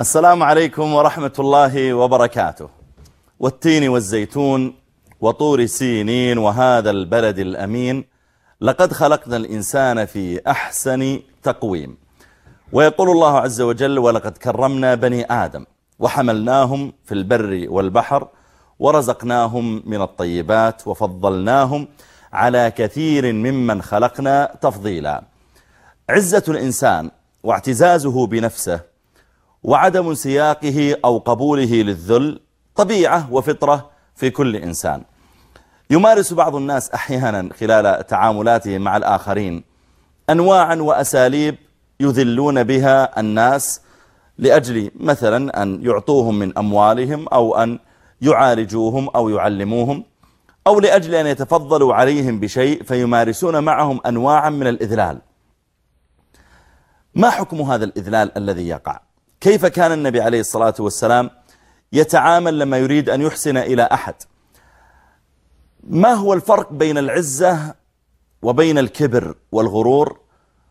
السلام عليكم ورحمة الله وبركاته. والتين والزيتون وطور سينين وهذا البلد الأمين لقد خلقنا الإنسان في أحسن تقويم. ويقول الله عز وجل ولقد كرمنا بني آدم وحملناهم في البر والبحر ورزقناهم من الطيبات وفضلناهم على كثير ممن خلقنا تفضيلا عزة الإنسان واعتزازه بنفسه وعدم سياقه أو قبوله للذل طبيعة وفطرة في كل إنسان. يمارس بعض الناس أحيانا خلال تعاملاتهم مع الآخرين أنواعا وأساليب يذلون بها الناس لأجل مثلا أن يعطوهم من أموالهم أو أن يعالجوهم أو يعلموهم أو لأجل أن يتفضلوا عليهم بشيء فيمارسون معهم أنواعا من الإذلال. ما حكم هذا الإذلال الذي يقع؟ كيف كان النبي عليه الصلاة والسلام يتعامل لما يريد أن يحسن إلى أحد؟ ما هو الفرق بين العزة وبين الكبر والغرور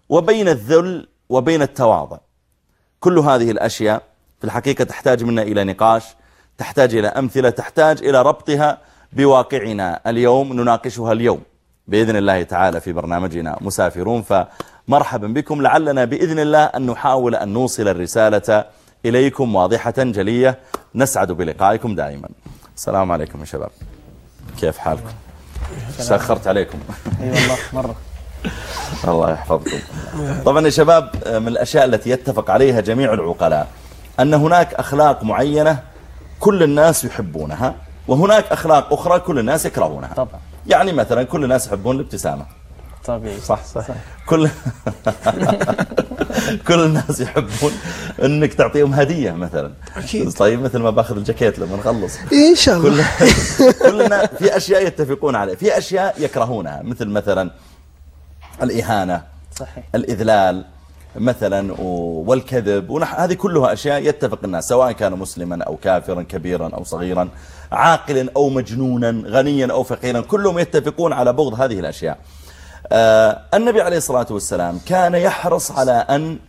وبين الذل وبين التواضع؟ كل هذه الأشياء في الحقيقة تحتاج منا إلى نقاش تحتاج إلى أمثلة تحتاج إلى ربطها بواقعنا اليوم نناقشها اليوم بإذن الله تعالى في برنامجنا مسافرون. فمرحبا بكم. لعلنا بإذن الله أن نحاول أن نوصل الرسالة إليكم واضحة جلية. نسعد بلقائكم دائما. السلام عليكم يا شباب. كيف حالكم؟ سخرت عليكم. أي والله مرة. الله يحفظكم. طبعا يا شباب من الأشياء التي يتفق عليها جميع العقلاء أن هناك أخلاق معينة كل الناس يحبونها وهناك أخلاق أخرى كل الناس يكرهونها. طبعا. يعني مثلا كل الناس يحبون الابتسامة. طبيعي. صح صح. كل كل الناس يحبون إنك تعطيهم هدية مثلا. أكيد. طيب مثل ما باخذ الجاكيت لما نخلص. إن شاء الله. كل كلنا في أشياء يتفقون عليها. في أشياء يكرهونها مثل مثلا الإهانة صحيح. الإذلال مثلا والكذب. ونح... هذه كلها أشياء يتفق الناس سواء كان مسلما أو كافرا كبيرا أو صغيرا عاقلا أو مجنونا غنيا أو فقيرا. كلهم يتفقون على بغض هذه الأشياء. آه النبي عليه الصلاة والسلام كان يحرص على أن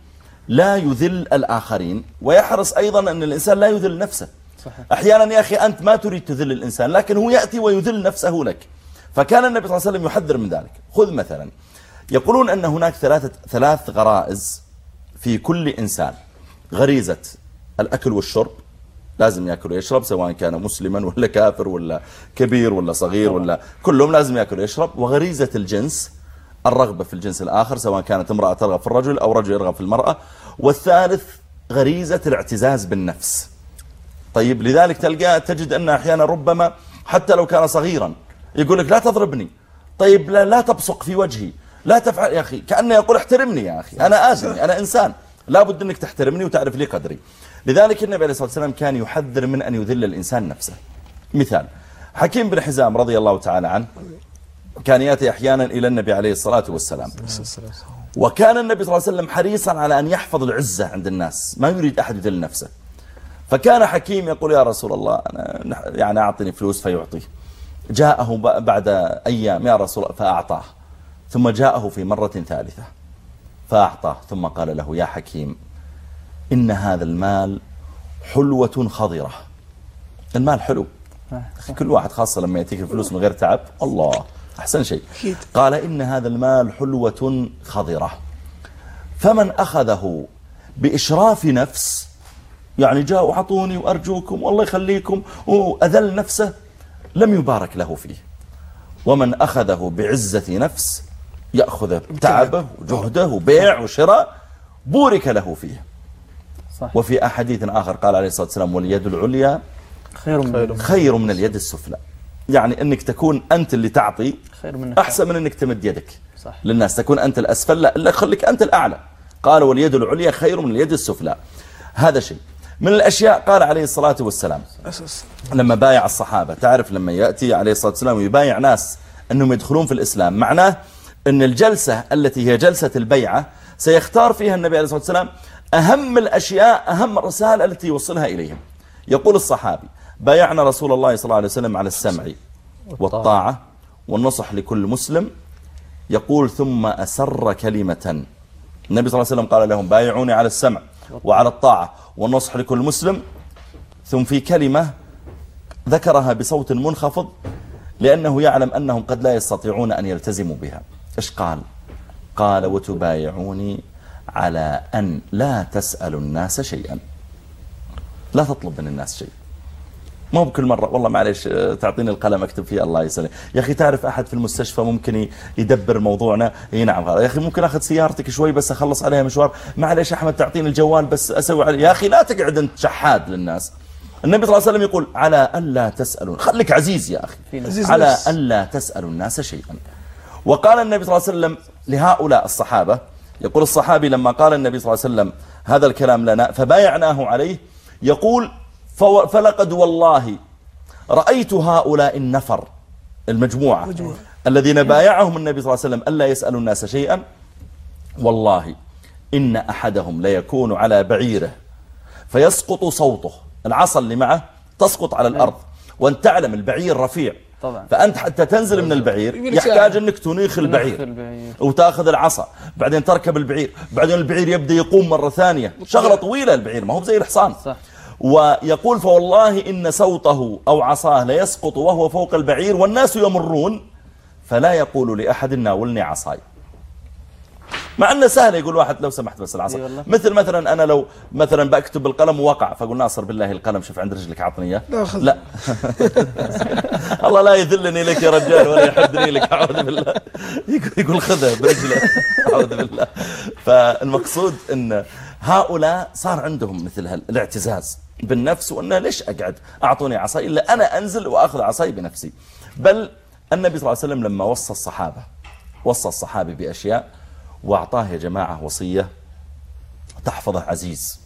لا يذل الآخرين ويحرص أيضا أن الإنسان لا يذل نفسه. صحيح. أحيانا يا أخي أنت ما تريد تذل الإنسان لكن هو يأتي ويذل نفسه لك. فكان النبي صلى الله عليه وسلم يحذر من ذلك. خذ مثلا يقولون أن هناك ثلاثة ثلاث غرائز في كل إنسان. غريزة الأكل والشرب لازم يأكل ويشرب سواء كان مسلما ولا كافر ولا كبير ولا صغير ولا كلهم لازم يأكل ويشرب. وغريزة الجنس الرغبة في الجنس الآخر سواء كانت امرأة ترغب في الرجل أو رجل يرغب في المرأة. والثالث غريزة الاعتزاز بالنفس. طيب لذلك تلقى تجد أن أحيانا ربما حتى لو كان صغيرا يقول لك لا تضربني. طيب لا, لا تبصق في وجهي لا تفعل يا أخي كأنه يقول احترمني يا أخي أنا آدمي أنا إنسان لابد أنك تحترمني وتعرف لي قدري. لذلك النبي عليه الصلاة والسلام كان يحذر من أن يذل الإنسان نفسه. مثال حكيم بن حزام رضي الله تعالى عنه كان يأتي أحيانا إلى النبي عليه الصلاة والسلام. وكان النبي صلى الله عليه وسلم حريصا على أن يحفظ العزة عند الناس ما يريد أحد يذل نفسه. فكان حكيم يقول يا رسول الله أنا يعني أعطني فلوس فيعطيه جاءه بعد أيام يا رسول الله فأعطاه. ثم جاءه في مرة ثالثة فأعطاه. ثم قال له يا حكيم إن هذا المال حلوة خضرة. المال حلو. كل واحد خاصة لما يأتيك الفلوس من غير تعب الله. أحسن شيء. قال إن هذا المال حلوة خضرة. فمن أخذه بإشراف نفس يعني جاء وعطوني وأرجوكم والله يخليكم وأذل نفسه لم يبارك له فيه. ومن أخذه بعزة نفس يأخذ تعبه وجهده وبيع وشراء بورك له فيه. صح. وفي أحاديث آخر قال عليه الصلاة والسلام واليد العليا خير من خير من اليد السفلى. يعني أنك تكون أنت اللي تعطي خير من أحسن من أنك تمد يدك. صح. للناس تكون أنت الأسفل. لا إلا خليك أنت الأعلى. قال واليد العليا خير من اليد السفلى. هذا شيء. من الأشياء قال عليه الصلاة والسلام لما بايع الصحابة. تعرف لما يأتي عليه الصلاة والسلام ويبايع ناس أنهم يدخلون في الإسلام معناه أن الجلسة التي هي جلسة البيعة سيختار فيها النبي عليه الصلاة والسلام أهم الأشياء أهم الرسائل التي يوصلها إليهم. يقول الصحابي بايعنا رسول الله صلى الله عليه وسلم على السمع والطاعة. والنصح لكل مسلم. يقول ثم أسر كلمة. النبي صلى الله عليه وسلم قال لهم بايعوني على السمع وعلى الطاعة والنصح لكل مسلم. ثم في كلمة ذكرها بصوت منخفض لأنه يعلم أنهم قد لا يستطيعون أن يلتزموا بها. إيش قال؟ قال وتبايعوني على أن لا تسألوا الناس شيئا. لا تطلب من الناس شيء مو بكل مرة. والله معلش آه، تعطيني القلم اكتب فيه. الله يسلم يا أخي تعرف أحد في المستشفى ممكن يدبر موضوعنا؟ إي نعم يا أخي ممكن أخذ سيارتك شوي بس أخلص عليها مشوار. معلش أحمد تعطيني الجوال بس أسوي عليه. يا أخي لا تقعد أنت شحاد للناس. النبي صلى الله عليه وسلم يقول على ألا تسألوا خليك عزيز يا أخي. عزيز على. ألا تسألوا الناس شيئا. وقال النبي صلى الله عليه وسلم لهؤلاء الصحابة يقول الصحابي لما قال النبي صلى الله عليه وسلم هذا الكلام لنا فبايعناه عليه يقول فلقد والله رأيت هؤلاء النفر المجموعة مجموعة. الذين بايعهم النبي صلى الله عليه وسلم ألا يسألوا الناس شيئا والله إن أحدهم ليكون على بعيره فيسقط صوته العصا اللي معه تسقط على الأرض وأنت تعلم البعير رفيع طبعا. فأنت حتى تنزل من البعير يحتاج. أنك تنيخ البعير. وتأخذ العصا بعدين تركب البعير بعدين البعير يبدأ يقوم مرة ثانية شغلة طويلة البعير ما هو زي الحصان صح. ويقول فوالله إن صوته أو عصاه ليسقط وهو فوق البعير والناس يمرون فلا يقول لأحد ناولني عصاي. مع أنه سهل يقول واحد لو سمحت بس العصا. مثل مثلا أنا لو مثلا بكتب بالقلم ووقع فأقول ناصر بالله القلم شوف عند رجلك اعطني اياه لا. الله لا يذلني لك يا رجال ولا يحدني لك أعوذ بالله. يقول- يقول خذه برجله أعوذ بالله. فالمقصود إن هؤلاء صار عندهم مثل الاعتزاز بالنفس وانه ليش أقعد أعطوني عصاي إلا أنا أنزل وأخذ عصاي بنفسي. بل النبي صلى الله عليه وسلم لما وصى الصحابة وصى الصحابي بأشياء وأعطاه يا جماعة وصية تحفظه عزيز.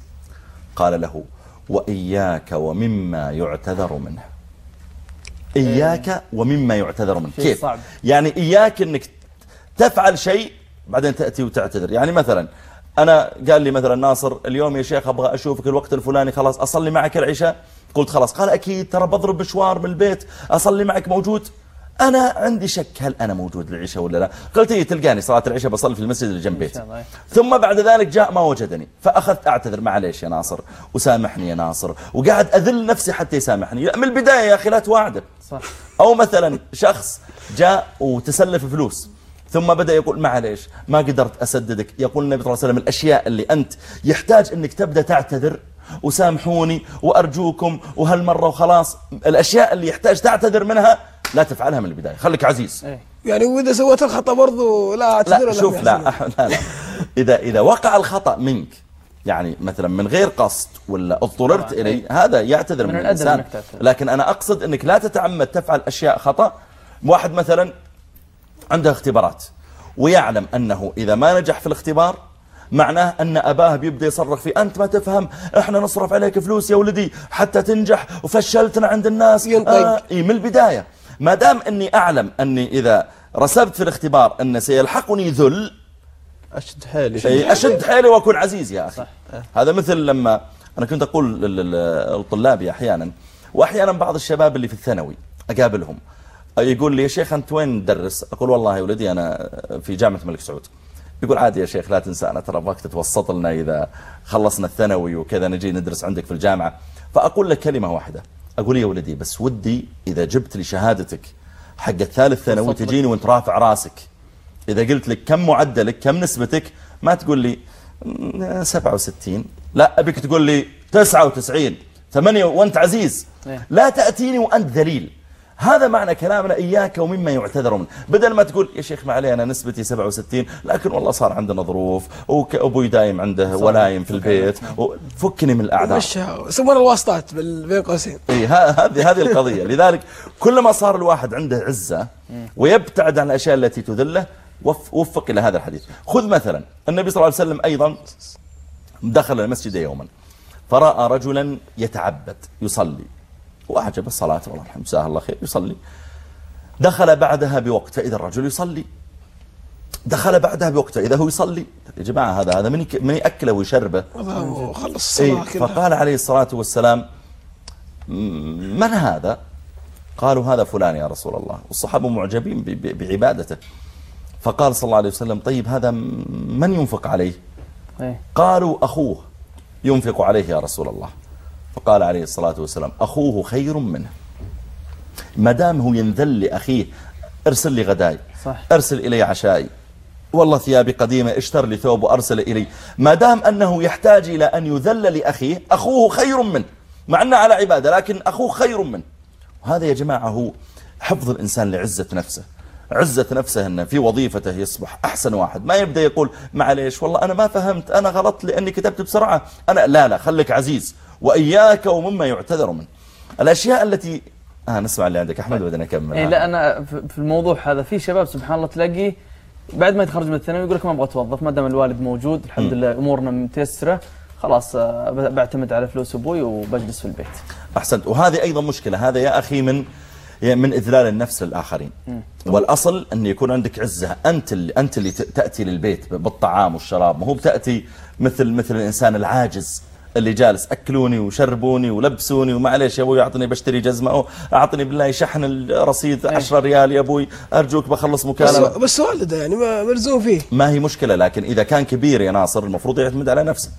قال له وإياك ومما يعتذر منه. إياك ومما يعتذر منه. كيف؟ يعني إياك أنك تفعل شيء بعدين تأتي وتعتذر. يعني مثلا أنا قال لي مثلا ناصر اليوم يا شيخ أبغى أشوفك الوقت الفلاني خلاص أصلي معك العشاء؟ قلت خلاص. قال أكيد ترى بضرب مشوار من البيت أصلي معك موجود. أنا عندي شك هل أنا موجود للعشاء ولا لا؟ قلت إيه تلقاني صلاة العشاء بصلي في المسجد اللي جنب بيتي. الله. ثم بعد ذلك جاء ما وجدني. فأخذت أعتذر معليش يا ناصر وسامحني يا ناصر وقاعد أذل نفسي حتى يسامحني. لا، من البداية يا أخي لا تواعده أو مثلا شخص جاء وتسلف فلوس. ثم بدأ يقول معليش ما قدرت أسددك. يقول النبي صلى الله عليه وسلم الأشياء اللي أنت يحتاج أنك تبدأ تعتذر وسامحوني وأرجوكم وهالمرة وخلاص. الأشياء اللي يحتاج تعتذر منها لا تفعلها من البداية. خليك عزيز. إيه. يعني وإذا سويت الخطأ برضو لا أعتذر لا شوف لا لا لا. إذا إذا وقع الخطأ منك يعني مثلا من غير قصد ولا اضطررت طبعاً، إليه إيه. هذا يعتذر من من, الإنسان. لكن أنا أقصد أنك لا تتعمد تفعل أشياء خطأ. واحد مثلا عنده اختبارات ويعلم أنه إذا ما نجح في الاختبار معناه أن أباه بيبدأ يصرخ فيه أنت ما تفهم إحنا نصرف عليك فلوس يا ولدي حتى تنجح وفشلتنا عند الناس ينطق. آه من البداية ما دام أني أعلم أني إذا رسبت في الاختبار أن سيلحقني ذل أشد حيلي إيه، أشد حيلي وأكون عزيز يا أخي صح. هذا مثل لما أنا كنت أقول لطلابي أحيانا وأحيانا بعض الشباب اللي في الثانوي أقابلهم يقول لي يا شيخ أنت وين تدرس? أقول والله يا ولدي أنا في جامعة الملك سعود. يقول عادي يا شيخ لا تنسى أنا ترى أبغاك تتوسط لنا إذا خلصنا الثانوي وكذا نجي ندرس عندك في الجامعة. فأقول لك كلمة واحدة. أقول يا ولدي بس ودي إذا جبت لي شهادتك حق الثالث ثانوي. تجيني وأنت رافع راسك. إذا قلت لك كم معدلك كم نسبتك ما تقول لي "مم، 67 لا أبيك تقول لي 99 8 وأنت عزيز. إيه. لا تأتيني وأنت ذليل. هذا معنى كلامنا إياك ومما يعتذر منه. بدل ما تقول يا شيخ ما علي أنا نسبتي 67 لكن والله صار عندنا ظروف وأبوي دايم عنده ولايم في البيت فكني من الأعذار. يسمون الواسطات بين قوسين. هذه هذه القضية. لذلك كلما صار الواحد عنده عزة ويبتعد عن الأشياء التي تذله وف- وفق إلى هذا الحديث. خذ مثلا النبي صلى الله عليه وسلم أيضا دخل المسجد يوما فرأى رجلا يتعبد يصلي. وأعجب الصلاة والله الحمد. جزاه الله خير. يصلي. دخل بعدها بوقت. فإذا الرجل يصلي. دخل بعدها بوقت. فإذا هو يصلي. يا جماعة هذا هذا من من يأكله ويشربه. خلص إيه فقال عليه الصلاة والسلام "م- من هذا؟ قالوا هذا فلان يا رسول الله. والصحابة معجبين بعبادته. فقال صلى الله عليه وسلم طيب هذا من ينفق عليه؟ إيه. قالوا أخوه ينفق عليه يا رسول الله. فقال عليه الصلاة والسلام أخوه خير منه. ما دام هو ينذل لأخيه ارسل لي غداي صح. ارسل إلي عشائي. والله ثيابي قديمة اشتر لي ثوب وأرسل إلي. ما دام أنه يحتاج إلى أن يذل لأخيه أخوه خير منه. مع أنه على عبادة لكن أخوه خير منه. وهذا يا جماعة هو حفظ الإنسان لعزة نفسه. عزة نفسه أنه في وظيفته يصبح أحسن واحد. ما يبدأ يقول معليش والله أنا ما فهمت أنا غلطت لأني كتبت بسرعة. أنا لا لا خليك عزيز. وإياك ومما يعتذر منه. الأشياء التي آه نسمع اللي عندك. أحمد بدنا نكمل. إيه لا أنا في الموضوع هذا. في شباب سبحان الله تلاقيه بعد ما يتخرج من الثانوي يقول لك ما أبغى أتوظف ما دام الوالد موجود الحمد لله أمورنا متيسرة خلاص آه، بعتمد على فلوس أبوي وبجلس في البيت. أحسنت. وهذه أيضا مشكلة. هذا يا أخي من من إذلال النفس للآخرين. والأصل أن يكون عندك عزة. أنت اللي, أنت اللي ت- تأتي للبيت بالطعام والشراب. ما هو بتأتي مثل مثل الإنسان العاجز. اللي جالس أكلوني وشربوني ولبسوني ومعليش يا أبوي أعطني بشتري جزمة أو أعطني بالله شحن الرصيد 10 ريال يا أبوي أرجوك بخلص بس, مكالمة. بس والده يعني ما ملزوم فيه. ما هي مشكلة لكن إذا كان كبير يا ناصر المفروض يعتمد على نفسه.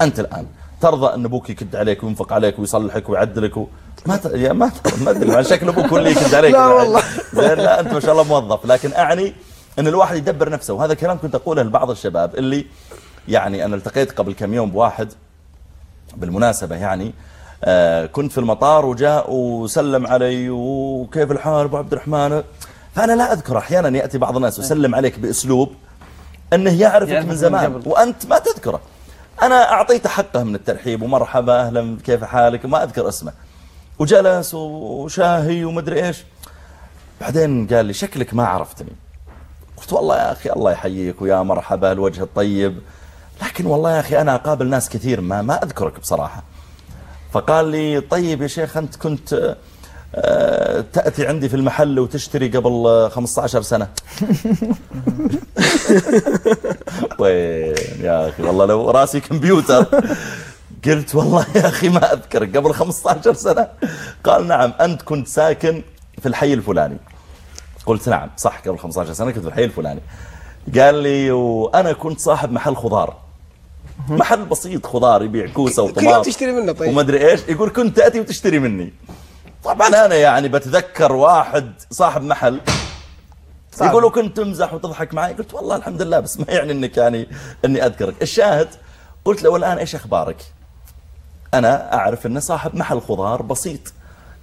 أنت الآن ترضى أن أبوك يكد عليك وينفق عليك ويصلحك ويعدلك و... ما ت... يا ما ت... ما أدري ما شكل أبوك هو اللي يكد عليك. لا والله. زين لا أنت ما شاء الله موظف لكن أعني أن الواحد يدبر نفسه. وهذا كلام كنت أقوله لبعض الشباب اللي يعني أنا التقيت قبل كم يوم بواحد بالمناسبة يعني آه كنت في المطار وجاء وسلم علي وكيف الحال أبو عبد الرحمن؟ فأنا لا أذكر أحيانا يأتي بعض الناس ويسلم عليك بأسلوب أنه يعرفك من زمان. وأنت ما تذكره. أنا أعطيته حقه من الترحيب ومرحبا أهلا كيف حالك؟ ما أذكر اسمه. وجلس وشاهي ومدري إيش. بعدين قال لي شكلك ما عرفتني. قلت والله يا أخي الله يحييك ويا مرحبا الوجه الطيب. لكن والله يا أخي أنا أقابل ناس كثير ما ما أذكرك بصراحة. فقال لي طيب يا شيخ أنت كنت آه، تأتي عندي في المحل وتشتري قبل آه، 15 سنة. وين يا أخي والله لو راسي كمبيوتر. قلت والله يا أخي ما أذكرك قبل 15 سنة. قال نعم أنت كنت ساكن في الحي الفلاني. قلت نعم صح قبل 15 سنة كنت في الحي الفلاني. قال لي وأنا كنت صاحب محل خضار. محل بسيط خضار يبيع كوسة كل يوم وطماط تشتري منه طيب. وما أدري إيش. يقول كنت تأتي وتشتري مني. طبعا أنا يعني بتذكر واحد صاحب محل. صعب. يقولوا كنت تمزح وتضحك معي. قلت والله الحمد لله بس ما يعني إنك يعني إني أذكرك. الشاهد قلت له والان إيش أخبارك؟ أنا أعرف إنه صاحب محل خضار بسيط.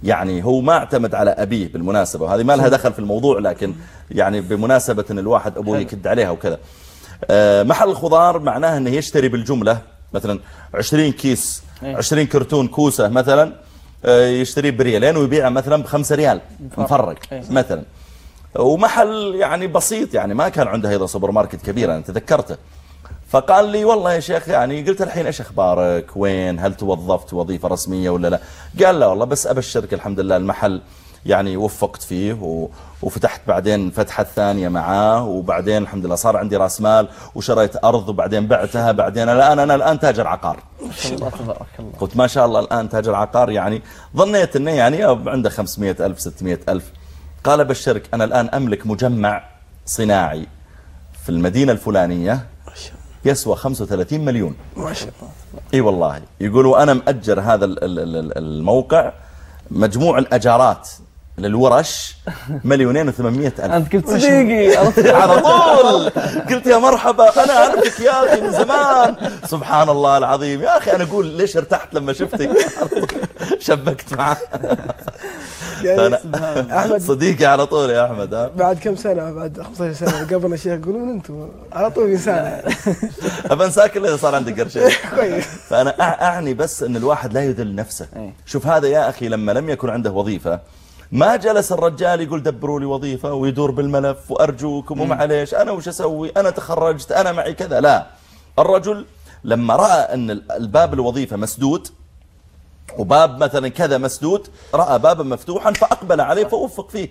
يعني هو ما اعتمد على أبيه بالمناسبة وهذه ما لها دخل في الموضوع لكن يعني بمناسبة إن الواحد أبوه يكد عليها وكذا. محل خضار معناه إنه يشتري بالجملة. مثلا 20 كيس إيه. 20 كرتون كوسة مثلا آه، يشتريه بريالين ويبيعه مثلا بخمسة ريال مفرق إيه. مثلا. ومحل يعني بسيط يعني ما كان عنده أيضا سوبر ماركت كبير أنا تذكرته. فقال لي والله يا شيخ يعني قلت الحين إيش أخبارك؟ وين؟ هل توظفت وظيفة رسمية ولا لا؟ قال لا والله بس أبشرك الحمد لله المحل يعني وفقت فيه. وفتحت بعدين فتحة ثانية معاه وبعدين الحمد لله صار عندي رأس مال وشريت أرض وبعدين بعتها بعدين الآن أنا الآن تاجر عقار. ما شاء الله تبارك الله. قلت ما شاء الله الآن تاجر عقار يعني ظنيت أنه يعني عنده 500 ألف 600 ألف. قال بشرك أنا الآن أملك مجمع صناعي في المدينة الفلانية يسوى 35 مليون. ما شاء الله. إي والله. يقولوا أنا مأجر هذا ال- ال- ال- الموقع مجموع الأجارات للورش مليونين وثمانمائة ألف. أنت كنت صديقي؟ على طول. قلت يا مرحبا أنا أعرفك يا أخي من زمان. سبحان الله العظيم. يا أخي أنا أقول ليش ارتحت لما شفتك؟ شبكت معه يعني فأنا أحمد. صديقي على طول يا أحمد بعد كم سنة؟ بعد 15 سنة. قبلنا شيخ يقولون أنتم. على طول إنسان. بنساك إذا صار عندك قرشين. كويس. فأنا أع- أعني بس أن الواحد لا يذل نفسه. إيه. شوف هذا يا أخي لما لم يكن عنده وظيفة ما جلس الرجال يقول دبروا لي وظيفة ويدور بالملف وأرجوكم ومعليش أنا وش أسوي؟ أنا تخرجت أنا معي كذا. لا. الرجل لما رأى أن ال- الباب الوظيفة مسدود وباب مثلا كذا مسدود رأى بابا مفتوحا فأقبل عليه فوفق فيه.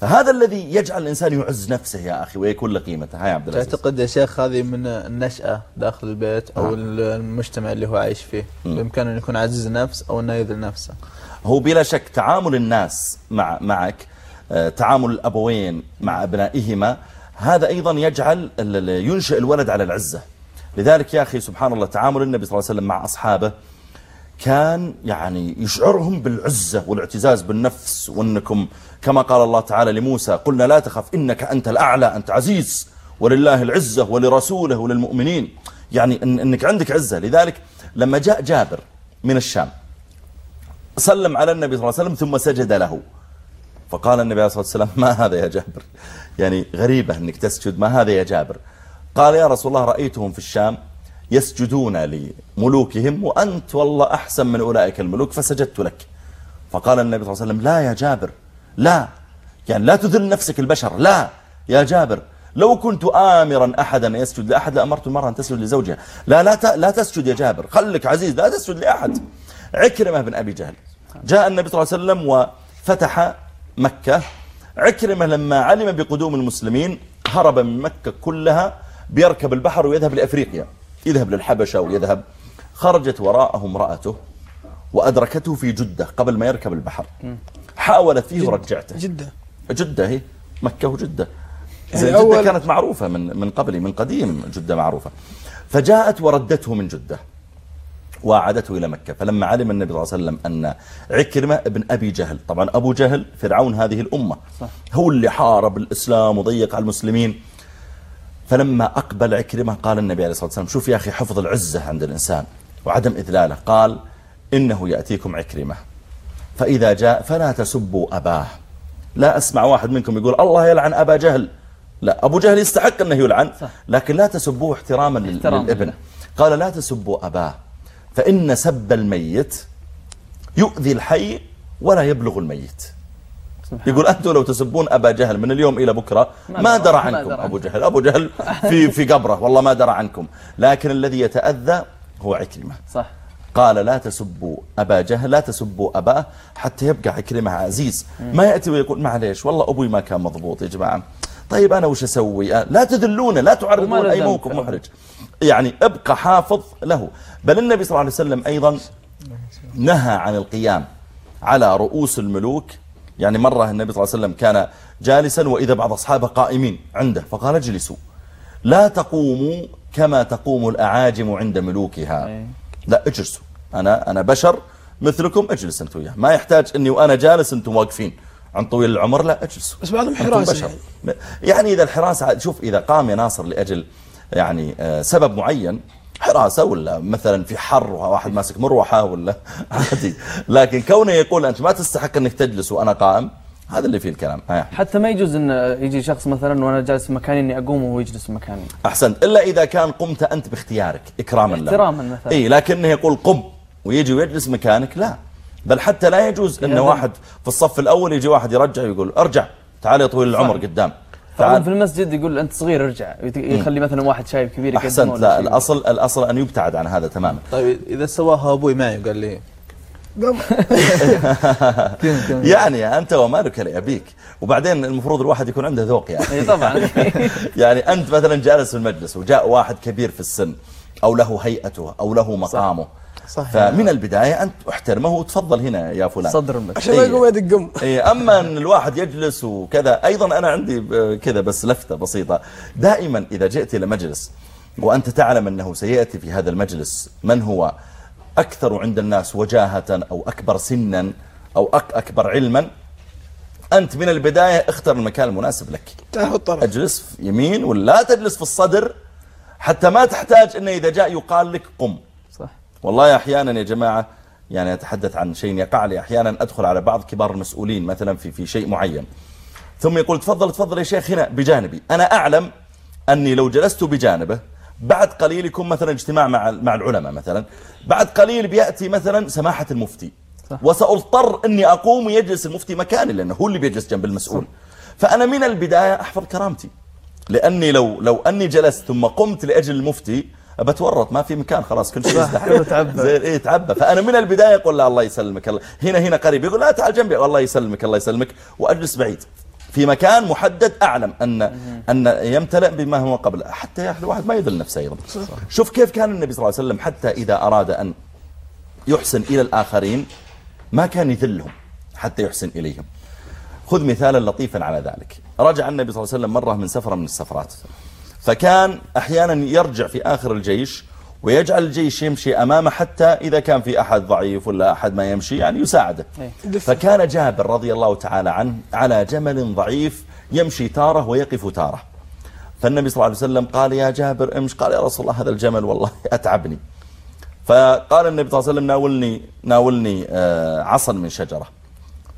فهذا الذي يجعل الإنسان يعز نفسه يا أخي ويكون له قيمته هاي عبد العزيز. تعتقد يا شيخ هذه من النشأة داخل البيت أو المجتمع اللي هو عايش فيه؟ بإمكانه أن يكون عزيز نفس أو أنه يذل نفسه. هو بلا شك تعامل الناس مع معك آه، تعامل الأبوين مع أبنائهما هذا أيضا يجعل ينشئ الولد على العزة. لذلك يا أخي سبحان الله تعامل النبي صلى الله عليه وسلم مع أصحابه كان يعني يشعرهم بالعزة والاعتزاز بالنفس وأنكم كما قال الله تعالى لموسى قلنا لا تخف إنك أنت الأعلى أنت عزيز ولله العزة ولرسوله وللمؤمنين. يعني أنك عندك عزة. لذلك لما جاء جابر من الشام سلم على النبي صلى الله عليه وسلم ثم سجد له. فقال النبي عليه الصلاة والسلام ما هذا يا جابر؟ يعني غريبة أنك تسجد ما هذا يا جابر؟ قال يا رسول الله رأيتهم في الشام يسجدون لملوكهم وأنت والله أحسن من أولئك الملوك فسجدت لك. فقال النبي صلى الله عليه وسلم لا يا جابر لا. يعني لا تذل نفسك البشر لا يا جابر لو كنت آمرا أحدا يسجد لأحد لأمرت المرأة أن تسجد لزوجها. لا لا لا تسجد يا جابر خلك عزيز لا تسجد لأحد. عكرمة بن أبي جهل جاء النبي صلى الله عليه وسلم وفتح مكة. عكرمة لما علم بقدوم المسلمين هرب من مكة كلها بيركب البحر ويذهب لأفريقيا. يذهب للحبشة ويذهب. خرجت وراءه امرأته وأدركته في جدة قبل ما يركب البحر. حاولت فيه ورجعته. جدة. جدة هي مكة وجدة. يعني زي جدة كانت معروفة من من قبل من قديم جدة معروفة. فجاءت وردته من جدة. وأعادته إلى مكة. فلما علم النبي صلى الله عليه وسلم أن عكرمة ابن أبي جهل طبعا أبو جهل فرعون هذه الأمة صح. هو اللي حارب الإسلام وضيق على المسلمين. فلما أقبل عكرمة قال النبي عليه الصلاة والسلام شوف يا أخي حفظ العزة عند الإنسان وعدم إذلاله. قال إنه يأتيكم عكرمة فإذا جاء فلا تسبوا أباه. لا أسمع واحد منكم يقول الله يلعن أبا جهل. لا أبو جهل يستحق أنه يلعن. لكن لا تسبوه احتراما لل- احتراما. للابن. قال لا تسبوا أباه. فإن سب الميت يؤذي الحي ولا يبلغ الميت. يقول أنتم لو تسبون أبا جهل من اليوم إلى بكرة ما درى- عنكم أبو جهل. أبو جهل في في قبره والله ما درى عنكم. لكن الذي يتأذى هو عكرمة. صح. قال لا تسبوا أبا جهل لا تسبوا أباه حتى يبقى عكرمة عزيز. ما يأتي ويقول معليش والله أبوي ما كان مضبوط يا جماعة. طيب أنا وش أسوي؟ لا تذلونه لا تعرضون أي موقف. محرج. يعني ابقى حافظ له. بل النبي صلى الله عليه وسلم أيضا نهى عن القيام على رؤوس الملوك. يعني مرة النبي صلى الله عليه وسلم كان جالسا وإذا بعض أصحابه قائمين عنده فقال اجلسوا. لا تقوموا كما تقوم الأعاجم عند ملوكها. أي. لا اجلسوا. أنا أنا بشر مثلكم اجلس أنتم وياه ما يحتاج أني وأنا جالس أنتم واقفين. عن طويل العمر لا اجلسوا. بس بعضهم حراسة. يعني. يعني إذا الحراسة شوف إذا قام يا ناصر لأجل يعني آه، سبب معين حراسة ولا مثلا في حر واحد ماسك مروحة ولا عادي. لكن كونه يقول أنت ما تستحق أنك تجلس وأنا قائم هذا اللي فيه الكلام. حتى ما يجوز إن يجي شخص مثلا وأنا جالس في مكاني إني أقوم وهو يجلس في مكاني. أحسنت. إلا إذا كان قمت أنت باختيارك إكراما له. احتراما مثلا. إيه لكنه يقول قم ويجي ويجلس مكانك لا. بل حتى لا يجوز أن واحد في الصف الأول يجي واحد يرجع ويقول أرجع تعال يا طويل العمر. قدام. بعضهم في المسجد يقول أنت صغير ارجع يخلي مثلا واحد شايب كبير ولا لا شيء. الأصل الأصل أن يبتعد عن هذا تماما. طيب إذا سواها أبوي معي وقال لي. يعني أنت ومالك لأبيك وبعدين المفروض الواحد يكون عنده ذوق يعني. إي طبعا. يعني أنت مثلا جالس في المجلس وجاء واحد كبير في السن أو له هيئته أو له مقامه. صح. فمن البداية أنت احترمه وتفضل هنا يا فلان. صدر المسجد عشان ما إيه. يقوم يدقم إيه، أما أن الواحد يجلس وكذا أيضا أنا عندي كذا بس لفتة بسيطة. دائما إذا جئت إلى مجلس وأنت تعلم أنه سيأتي في هذا المجلس من هو أكثر عند الناس وجاهة أو أكبر سنا أو أك أكبر علما أنت من البداية اختر المكان المناسب لك. اجلس في يمين ولا تجلس في الصدر حتى ما تحتاج أنه إذا جاء يقال لك قم. والله أحيانا يا جماعة يعني أتحدث عن شيء يقع لي أحيانا أدخل على بعض كبار المسؤولين مثلا في في شيء معين. ثم يقول تفضل تفضل يا شيخ هنا بجانبي. أنا أعلم أني لو جلست بجانبه بعد قليل يكون مثلا اجتماع مع مع العلماء مثلا بعد قليل بيأتي مثلا سماحة المفتي. صح. وسأضطر أني أقوم ويجلس المفتي مكاني لأنه هو اللي بيجلس جنب المسؤول. فأنا من البداية أحفظ كرامتي. لأني لو لو أني جلست ثم قمت لأجل المفتي بتورط ما في مكان خلاص كل شيء يزدحم. زي إيه تعبى. فأنا من البداية أقول لا الله يسلمك الله. هنا هنا قريب يقول لا تعال جنبي. الله يسلمك الله يسلمك. وأجلس بعيد. في مكان محدد أعلم أن أن يمتلئ بما هو قبل. حتى يا أخي الواحد ما يذل نفسه أيضا. شوف كيف كان النبي صلى الله عليه وسلم حتى إذا أراد أن يحسن إلى الآخرين ما كان يذلهم حتى يحسن إليهم. خذ مثالا لطيفا على ذلك. رجع النبي صلى الله عليه وسلم مرة من سفرة من السفرات. فكان أحيانا يرجع في آخر الجيش ويجعل الجيش يمشي أمامه حتى إذا كان في أحد ضعيف ولا أحد ما يمشي يعني يساعده. إيه. فكان جابر رضي الله تعالى عنه على جمل ضعيف يمشي تارة ويقف تارة. فالنبي صلى الله عليه وسلم قال يا جابر امش. قال يا رسول الله هذا الجمل والله أتعبني. فقال النبي صلى الله عليه وسلم ناولني, ناولني آه، عصا من شجرة.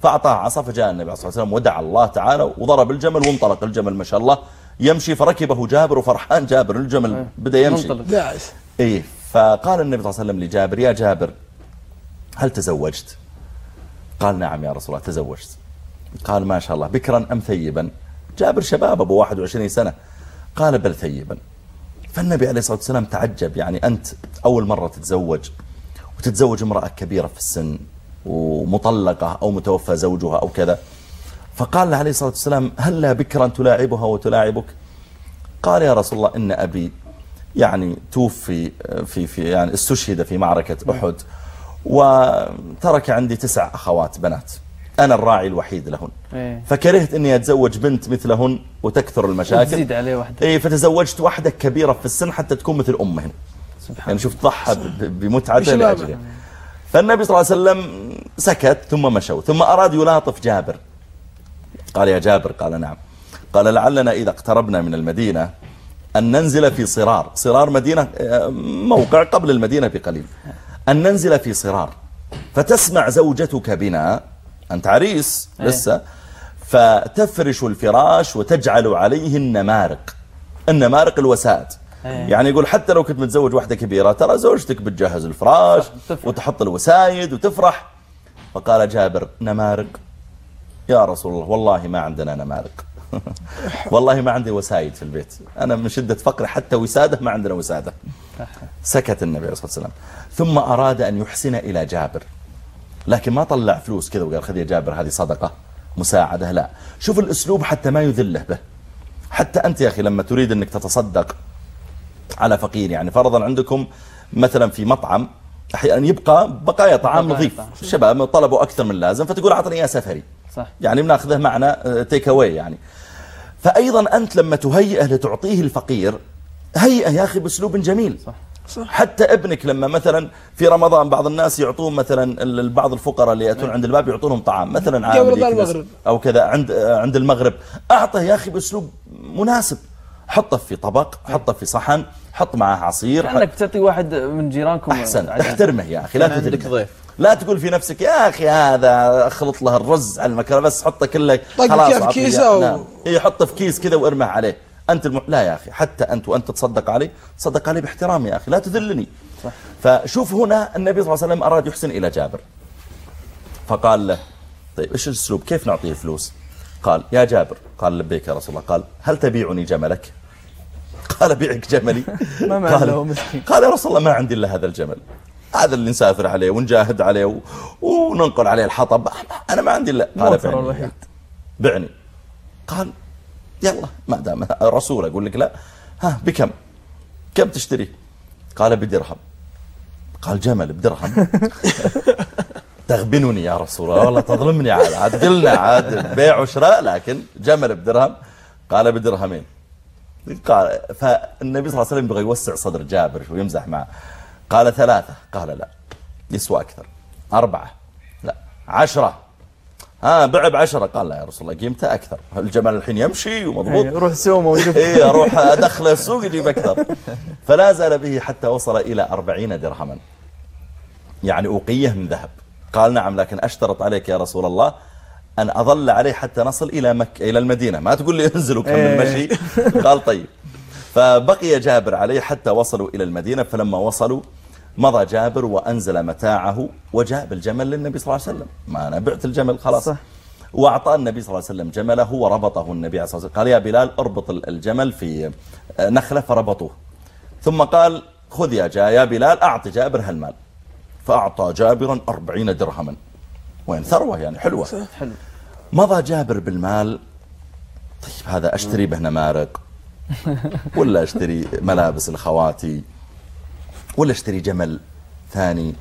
فأعطاه عصا فجاء النبي صلى الله عليه وسلم ودعا الله تعالى وضرب الجمل وانطلق الجمل ما شاء الله. يمشي فركبه جابر وفرحان جابر الجمل بدأ يمشي. منطلق. داعس إيه فقال النبي صلى الله عليه وسلم لجابر يا جابر هل تزوجت؟ قال نعم يا رسول الله تزوجت. قال ما شاء الله بكرا أم ثيبا؟ جابر شباب أبو 21 سنة. قال بل ثيبا. فالنبي عليه الصلاة والسلام تعجب يعني أنت أول مرة تتزوج وتتزوج امرأة كبيرة في السن ومطلقة أو متوفى زوجها أو كذا. فقال له عليه الصلاة والسلام هل لا بكرا تلاعبها وتلاعبك؟ قال يا رسول الله إن أبي يعني توفي في في يعني استشهد في معركة أحد وترك عندي تسع أخوات بنات. أنا الراعي الوحيد لهن. إيه. فكرهت أني أتزوج بنت مثلهن وتكثر المشاكل. تزيد عليه واحدة. إيه فتزوجت واحدة كبيرة في السن حتى تكون مثل أمهن سبحان يعني شوف ضحى ب- بمتعته بشبابه. لأجله فالنبي صلى الله عليه وسلم سكت ثم مشوا. ثم أراد يلاطف جابر. قال يا جابر قال نعم. قال لعلنا إذا اقتربنا من المدينة أن ننزل في صرار. صرار مدينة موقع قبل المدينة بقليل. أن ننزل في صرار. فتسمع زوجتك بنا أنت عريس إيه. لسه فتفرش الفراش وتجعل عليه النمارق. النمارق الوسائد إيه. يعني يقول حتى لو كنت متزوج واحدة كبيرة ترى زوجتك بتجهز الفراش. وتحط الوسايد وتفرح. فقال جابر نمارق. يا رسول الله والله ما عندنا نمارق والله ما عندي وسايد في البيت. أنا من شدة فقري حتى وسادة ما عندنا وسادة. سكت النبي عليه الصلاة والسلام. ثم أراد أن يحسن إلى جابر. لكن ما طلع فلوس كذا وقال خذ يا جابر هذه صدقة مساعدة. لا. شوف الأسلوب حتى ما يذله به. حتى أنت يا أخي لما تريد أنك تتصدق على فقير يعني فرضا عندكم مثلا في مطعم أحيانا يبقى بقايا طعام نظيف. الشباب طلبوا أكثر من اللازم فتقول أعطني إياه سفري. صح يعني بناخذه معنا take away يعني فأيضا أنت لما تهيئه لتعطيه الفقير هيئة يا أخي بأسلوب جميل صح. صح. حتى ابنك لما مثلا في رمضان بعض الناس يعطون مثلا ال- بعض الفقراء اللي يأتون عند الباب يعطونهم طعام مثلا عامل. أو كذا عند عند المغرب أعطه يا أخي بأسلوب مناسب حطه في طبق حطه في صحن حط معه عصير كأنك بتعطي واحد من جيرانكم أحسن عزيز. احترمه يا أخي لا تذله ضيف. لا تقول في نفسك يا أخي هذا أخلط له الرز على المكرونة بس حطه كله خلاص إياه. و- نعم. إيه حطه في كيس كذا وارمه عليه. أنت الم... لا يا أخي حتى أنت وأنت تصدق عليه تصدق عليه باحترام يا أخي لا تذلني. صح. فشوف هنا النبي صلى الله عليه وسلم أراد يحسن إلى جابر. فقال له طيب إيش الأسلوب؟ كيف نعطيه فلوس؟ قال يا جابر. قال لبيك يا رسول الله. قال هل تبيعني جملك؟ قال بيعك جملي. قال. قال يا رسول الله ما عندي إلا هذا الجمل. هذا اللي نسافر عليه ونجاهد عليه. وننقل عليه الحطب. أنا ما عندي إلا قال بعني. بعني. قال يلا ما دام رسول أقول لك لا ها بكم؟ كم تشتري؟ قال بدرهم. قال جمل بدرهم. تغبنني يا رسول الله والله تظلمني عاد عاد قلنا عاد بيع وشراء لكن جمل بدرهم. قال بدرهمين. قال فالنبي صلى الله عليه وسلم يبغى يوسع صدر جابر ويمزح معه. قال ثلاثة. قال لا. يسوى أكثر. أربعة. لا. عشرة. ها بع بعشرة قال لا يا رسول الله قيمته أكثر. الجمل الحين يمشي ومضبوط؟ إيه، روح سومه وشوف إيه أروح ادخله السوق يجيب أكثر. فلا زال به حتى وصل إلى أربعين درهما. يعني أوقية من ذهب. قال نعم لكن أشترط عليك يا رسول الله أن أظل عليه حتى نصل إلى مكة إلى المدينة. ما تقول لي أنزل وكمل إيه. مشي؟ قال طيب. فبقي جابر عليه حتى وصلوا إلى المدينة. فلما وصلوا مضى جابر وأنزل متاعه وجاء بالجمل للنبي صلى الله عليه وسلم. ما أنا بعت الجمل خلاص. صح. وأعطى النبي صلى الله عليه وسلم جمله وربطه النبي عليه الصلاة والسلام. قال يا بلال اربط الجمل في نخلة فربطوه. ثم قال خذ يا جا يا بلال أعط جابر هالمال. فأعطى جابرا أربعين درهما. وين؟ ثروة يعني حلوة. حلو. مضى جابر بالمال طيب هذا أشتري به نمارق ولا أشتري ملابس لخواتي؟ ولا أشتري جمل ثاني؟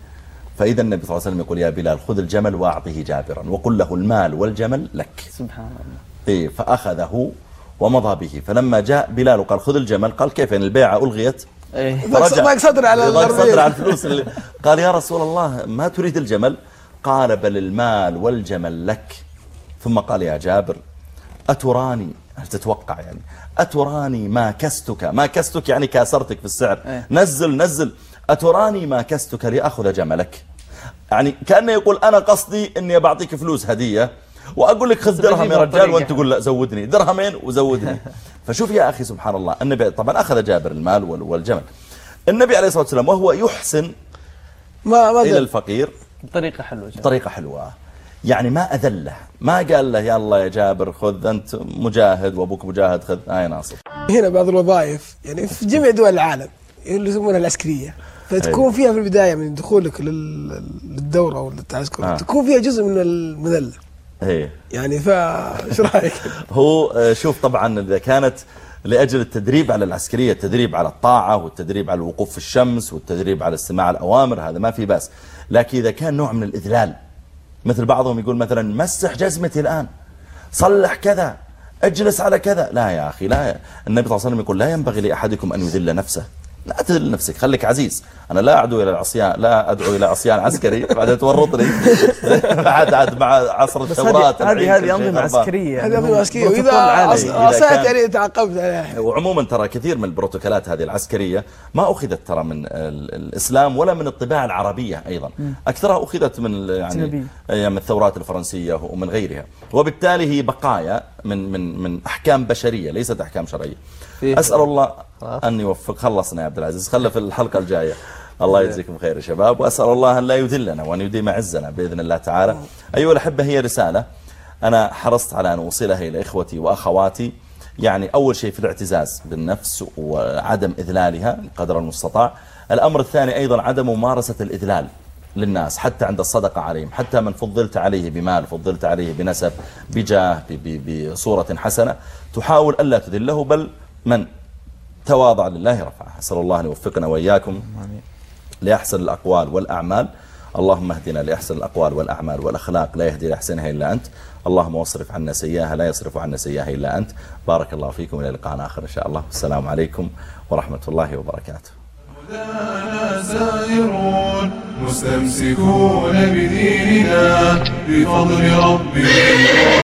فإذا النبي صلى الله عليه وسلم يقول يا بلال خذ الجمل وأعطه جابرا وقل له المال والجمل لك. سبحان الله إيه فأخذه ومضى به. فلما جاء بلال وقال خذ الجمل قال كيف يعني البيعة ألغيت؟ إيه. ضاق صدر على. صدر على الفلوس اللي قال يا رسول الله ما تريد الجمل؟ قال بل المال والجمل لك. ثم قال يا جابر أتراني هل تتوقع يعني. أتراني ما كستك. ما كستك يعني كاسرتك في السعر. إيه. نزل نزل. أتراني ما كستك لأخذ جملك. يعني كأنه يقول أنا قصدي أني بعطيك فلوس هدية وأقول لك خذ درهم يا رجال. وأنت تقول لا زودني. درهمين وزودني. فشوف يا أخي سبحان الله النبي طبعا أخذ جابر المال وال- والجمل. النبي عليه الصلاة والسلام وهو يحسن ما إلى. الفقير بطريقة حلوة جدا بطريقة حلوة. يعني ما أذله ما قال له يلا يا جابر خذ أنت مجاهد وأبوك مجاهد خذ. هاي ناصر. هنا بعض الوظائف يعني في جميع دول العالم اللي يسمونها العسكرية. فتكون فيها في البداية من دخولك لل- للدورة أو للتعسكر آه. تكون فيها جزء من المذلة. هي. يعني فا إيش رأيك؟ هو آه، شوف طبعا إذا كانت لأجل التدريب على العسكرية التدريب على الطاعة والتدريب على الوقوف في الشمس والتدريب على استماع الأوامر هذا ما في بأس. لكن إذا كان نوع من الإذلال مثل بعضهم يقول مثلا مسح جزمتي الآن صلح كذا اجلس على كذا. لا يا أخي لا النبي صلى الله عليه وسلم يقول لا ينبغي لأحدكم أن يذل نفسه. لا تذل نفسك خليك عزيز. أنا لا أدعو إلى العصيان لا أدعو إلى عصيان عسكري. بعد تورطني. بعد عاد مع عصر الثورات هذه هذه. عسكرية. يعني هذه أنظمة عسكرية. بروتوكول وإذا عصيت عليه تعاقبت عليه وعموما ترى كثير من البروتوكولات هذه العسكرية ما أخذت ترى من ال- الإسلام ولا من الطباع العربية أيضا. أكثرها أخذت من يعني. أيام الثورات الفرنسية ومن غيرها. وبالتالي هي بقايا من من من أحكام بشرية ليست أحكام شرعية. أسأل الله. أن يوفق. خلصنا يا عبد العزيز. خلى في الحلقة الجاية. الله يجزيكم خير يا شباب. وأسأل الله أن لا يذلنا وأن يديم عزنا بإذن الله تعالى. أيها الأحبة هي رسالة أنا حرصت على أن أوصلها إلى إخوتي وأخواتي. يعني أول شيء في الاعتزاز بالنفس وعدم إذلالها قدر المستطاع. الأمر الثاني أيضا عدم ممارسة الإذلال للناس حتى عند الصدقة عليهم حتى من فضلت عليه بمال فضلت عليه بنسب بجاه بصورة حسنة. تحاول ألا تذله بل من تواضع لله رفعه أسأل الله أن يوفقنا وإياكم لأحسن الأقوال والأعمال. اللهم اهدنا لأحسن الأقوال والأعمال والأخلاق. لا يهدي لأحسنها إلا أنت. اللهم واصرف عنا سيئها. لا يصرف عنا سيئها إلا أنت. بارك الله فيكم. إلى لقاء آخر إن شاء الله. السلام عليكم ورحمة الله وبركاته. هدانا سائرون مستمسكون بديننا بفضل ربنا